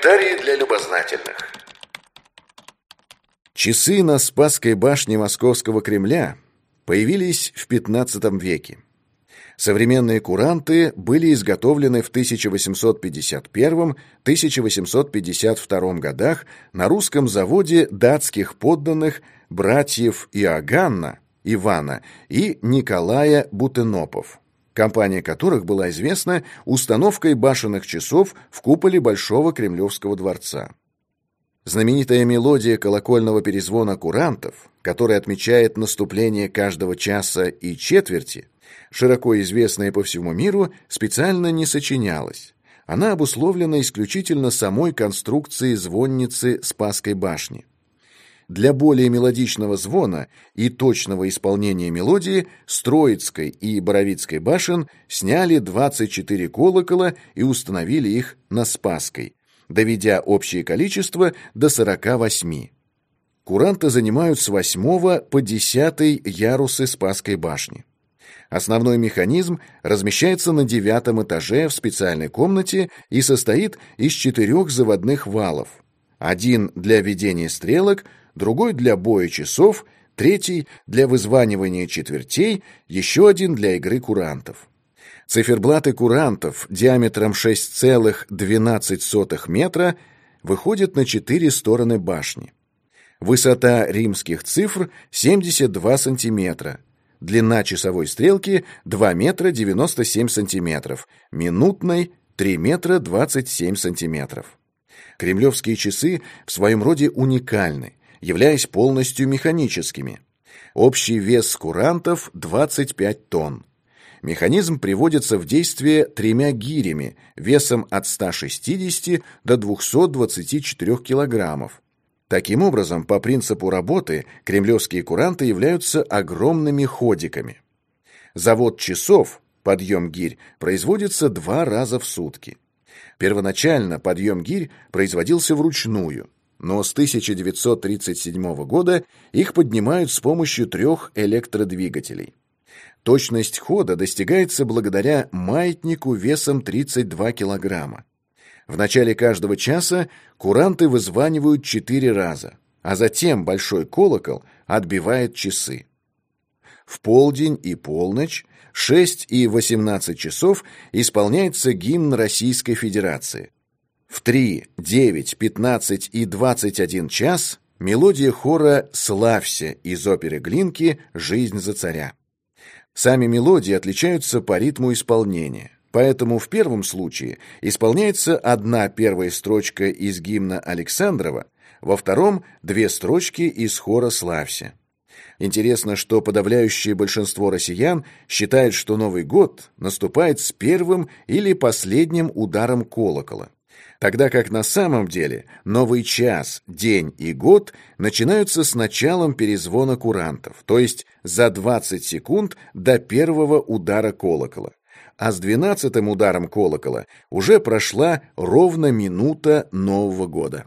Комментарии для любознательных. Часы на Спасской башне Московского Кремля появились в XV веке. Современные куранты были изготовлены в 1851-1852 годах на русском заводе датских подданных братьев Иоганна, Ивана и Николая Бутенопов, компания которых была известна установкой башенных часов в куполе Большого Кремлевского дворца. Знаменитая мелодия колокольного перезвона курантов, которая отмечает наступление каждого часа и четверти, широко известная по всему миру, специально не сочинялась. Она обусловлена исключительно самой конструкцией звонницы Спасской башни. Для более мелодичного звона и точного исполнения мелодии Строицкой и Боровицкой башен сняли 24 колокола и установили их на Спасской, доведя общее количество до 48. Куранты занимают с 8 по 10 ярусы Спасской башни. Основной механизм размещается на девятом этаже в специальной комнате и состоит из четырех заводных валов. Один для ведения стрелок, другой для боя часов, третий для вызванивания четвертей, еще один для игры курантов. Циферблаты курантов диаметром 6,12 метра выходят на четыре стороны башни. Высота римских цифр 72 сантиметра, длина часовой стрелки 2 метра 97 сантиметров, минутной 3 метра 27 сантиметров. Кремлевские часы в своем роде уникальны, являясь полностью механическими. Общий вес курантов 25 тонн. Механизм приводится в действие тремя гирями весом от 160 до 224 килограммов, Таким образом, по принципу работы, кремлевские куранты являются огромными ходиками. Завод часов, подъем гирь, производится два раза в сутки. Первоначально подъем гирь производился вручную, но с 1937 года их поднимают с помощью трех электродвигателей. Точность хода достигается благодаря маятнику весом 32 килограмма. В начале каждого часа куранты вызванивают четыре раза, а затем большой колокол отбивает часы. В полдень и полночь, 6 и 18 часов исполняется гимн Российской Федерации. В 3, 9, 15 и 21 час мелодия хора «Славься» из оперы Глинки «Жизнь за царя». Сами мелодии отличаются по ритму исполнения. Поэтому в первом случае исполняется одна первая строчка из гимна Александрова, во втором – две строчки из хора «Славься». Интересно, что подавляющее большинство россиян считает, что Новый год наступает с первым или последним ударом колокола, тогда как на самом деле новый час, день и год начинаются с началом перезвона курантов, то есть за 20 секунд до первого удара колокола а с двенадцатым ударом колокола уже прошла ровно минута Нового года.